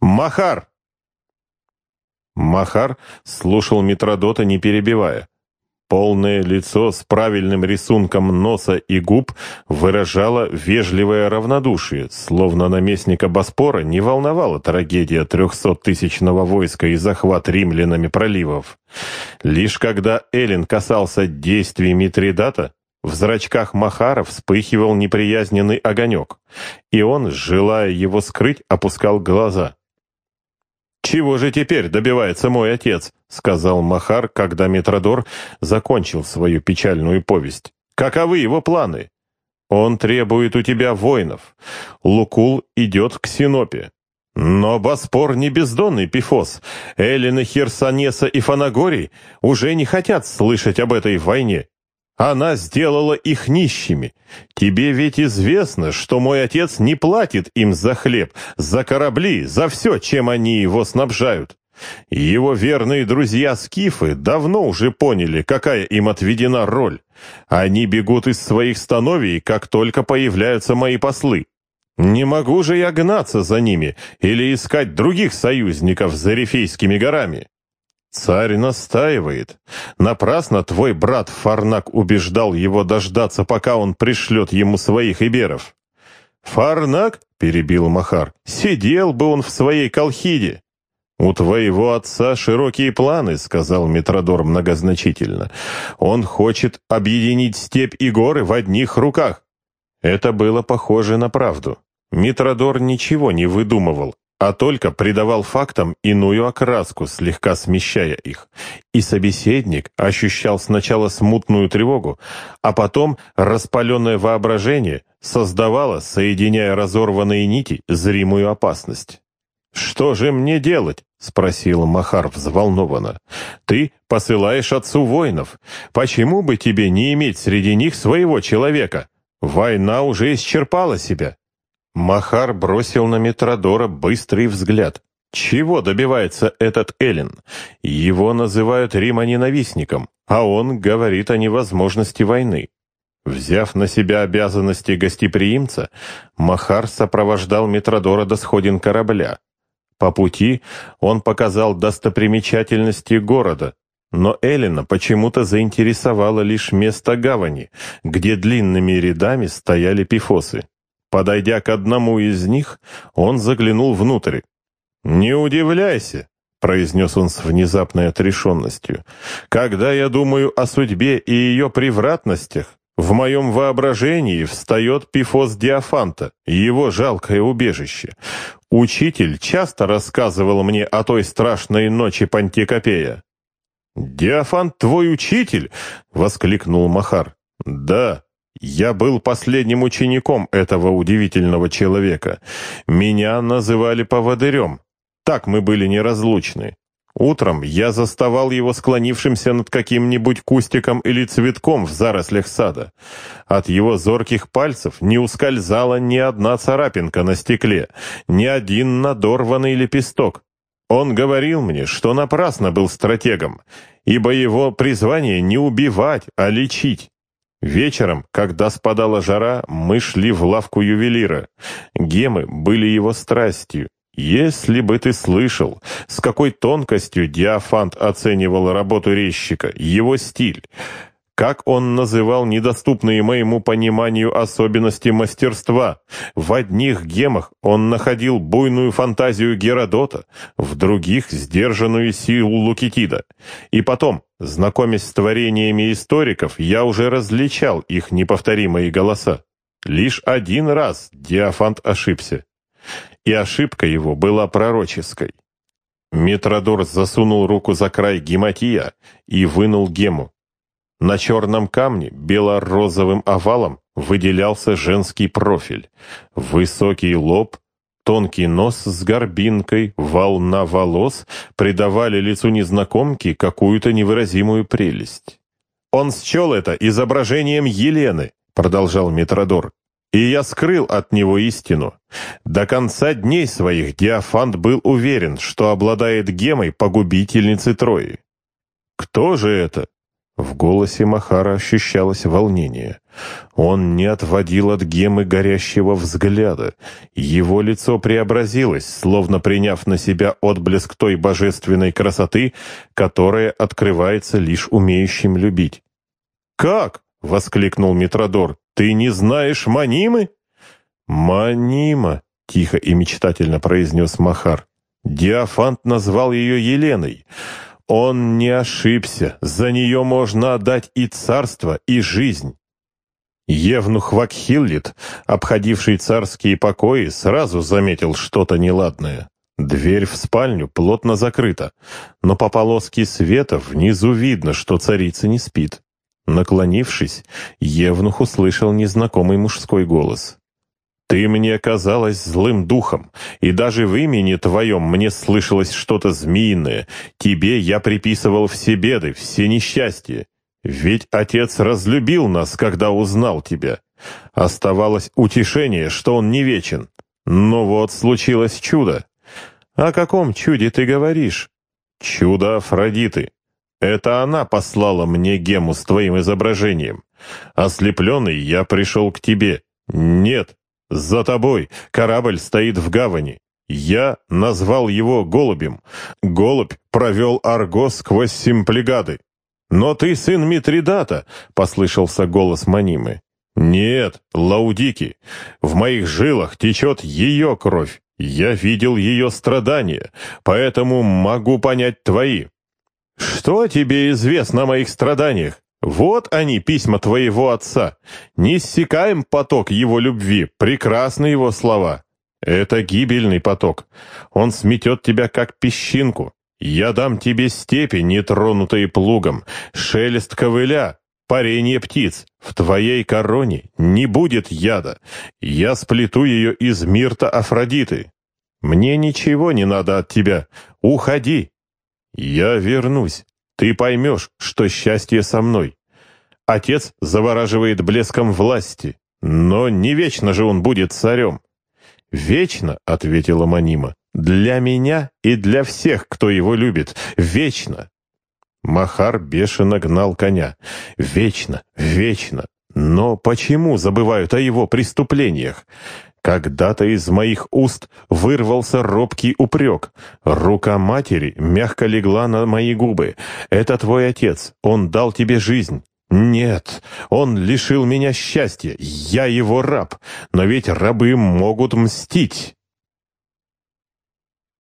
Махар!» Махар слушал Митродота, не перебивая. Полное лицо с правильным рисунком носа и губ выражало вежливое равнодушие, словно наместника Боспора не волновала трагедия трехсоттысячного войска и захват римлянами проливов. Лишь когда Эллин касался действий Митридата, в зрачках Махара вспыхивал неприязненный огонек, и он, желая его скрыть, опускал глаза. «Чего же теперь добивается мой отец?» — сказал Махар, когда Метродор закончил свою печальную повесть. «Каковы его планы?» «Он требует у тебя воинов. Лукул идет к Синопе. Но Боспор не бездонный пифос. Эллины, Херсонеса и Фанагорий уже не хотят слышать об этой войне. Она сделала их нищими. Тебе ведь известно, что мой отец не платит им за хлеб, за корабли, за все, чем они его снабжают. Его верные друзья-скифы давно уже поняли, какая им отведена роль. Они бегут из своих становий, как только появляются мои послы. Не могу же я гнаться за ними или искать других союзников за Рифейскими горами. Царь настаивает. Напрасно твой брат Фарнак убеждал его дождаться, пока он пришлет ему своих иберов. «Фарнак?» — перебил Махар. «Сидел бы он в своей колхиде». «У твоего отца широкие планы», — сказал Метродор многозначительно. «Он хочет объединить степь и горы в одних руках». Это было похоже на правду. Митродор ничего не выдумывал а только придавал фактам иную окраску, слегка смещая их. И собеседник ощущал сначала смутную тревогу, а потом распаленное воображение создавало, соединяя разорванные нити, зримую опасность. «Что же мне делать?» — спросил Махар взволнованно. «Ты посылаешь отцу воинов. Почему бы тебе не иметь среди них своего человека? Война уже исчерпала себя». Махар бросил на Метродора быстрый взгляд. Чего добивается этот Эллен? Его называют Рима-ненавистником, а он говорит о невозможности войны. Взяв на себя обязанности гостеприимца, Махар сопровождал Метродора до сходин корабля. По пути он показал достопримечательности города, но Эллина почему-то заинтересовало лишь место гавани, где длинными рядами стояли пифосы. Подойдя к одному из них, он заглянул внутрь. «Не удивляйся», — произнес он с внезапной отрешенностью, «когда я думаю о судьбе и ее превратностях, в моем воображении встает пифос Диафанта, его жалкое убежище. Учитель часто рассказывал мне о той страшной ночи Пантикопея». «Диафант твой учитель?» — воскликнул Махар. «Да», я был последним учеником этого удивительного человека. Меня называли поводырем. Так мы были неразлучны. Утром я заставал его склонившимся над каким-нибудь кустиком или цветком в зарослях сада. От его зорких пальцев не ускользала ни одна царапинка на стекле, ни один надорванный лепесток. Он говорил мне, что напрасно был стратегом, ибо его призвание не убивать, а лечить. Вечером, когда спадала жара, мы шли в лавку ювелира. Гемы были его страстью. Если бы ты слышал, с какой тонкостью Диафант оценивал работу резчика, его стиль, как он называл недоступные моему пониманию особенности мастерства. В одних гемах он находил буйную фантазию Геродота, в других — сдержанную силу Лукитида. И потом, знакомясь с творениями историков, я уже различал их неповторимые голоса. Лишь один раз Диафант ошибся. И ошибка его была пророческой. Метродор засунул руку за край гематия и вынул гему. На черном камне бело-розовым овалом выделялся женский профиль. Высокий лоб, тонкий нос с горбинкой, волна волос придавали лицу незнакомки какую-то невыразимую прелесть. «Он счел это изображением Елены», — продолжал Метродор, «и я скрыл от него истину. До конца дней своих Диафант был уверен, что обладает гемой погубительницы Трои. Кто же это? В голосе Махара ощущалось волнение. Он не отводил от Гемы горящего взгляда. Его лицо преобразилось, словно приняв на себя отблеск той божественной красоты, которая открывается лишь умеющим любить. «Как?» — воскликнул Митродор. «Ты не знаешь Манимы?» «Манима», — тихо и мечтательно произнес Махар. Диафант назвал ее Еленой. Он не ошибся, за нее можно отдать и царство, и жизнь. Евнух Вакхиллит, обходивший царские покои, сразу заметил что-то неладное. Дверь в спальню плотно закрыта, но по полоске света внизу видно, что царица не спит. Наклонившись, Евнух услышал незнакомый мужской голос. Ты мне казалась злым духом, и даже в имени твоем мне слышалось что-то змеиное. Тебе я приписывал все беды, все несчастья. Ведь отец разлюбил нас, когда узнал тебя. Оставалось утешение, что он не вечен. Но вот случилось чудо. О каком чуде ты говоришь? Чудо Афродиты. Это она послала мне гему с твоим изображением. Ослепленный я пришел к тебе. Нет, «За тобой! Корабль стоит в гавани!» Я назвал его голубем. Голубь провел Арго сквозь симплегады. «Но ты сын Митридата!» — послышался голос Манимы. «Нет, Лаудики, в моих жилах течет ее кровь. Я видел ее страдания, поэтому могу понять твои». «Что тебе известно о моих страданиях? Вот они, письма твоего отца. Не иссякаем поток его любви, прекрасны его слова. Это гибельный поток. Он сметет тебя, как песчинку. Я дам тебе степи, нетронутые плугом, шелест ковыля, парение птиц. В твоей короне не будет яда. Я сплету ее из мирта Афродиты. Мне ничего не надо от тебя. Уходи. Я вернусь. Ты поймешь, что счастье со мной. Отец завораживает блеском власти, но не вечно же он будет царем. «Вечно», — ответила Манима, — «для меня и для всех, кто его любит. Вечно». Махар бешено гнал коня. «Вечно, вечно. Но почему забывают о его преступлениях? Когда-то из моих уст вырвался робкий упрек. Рука матери мягко легла на мои губы. «Это твой отец. Он дал тебе жизнь. «Нет, он лишил меня счастья, я его раб, но ведь рабы могут мстить».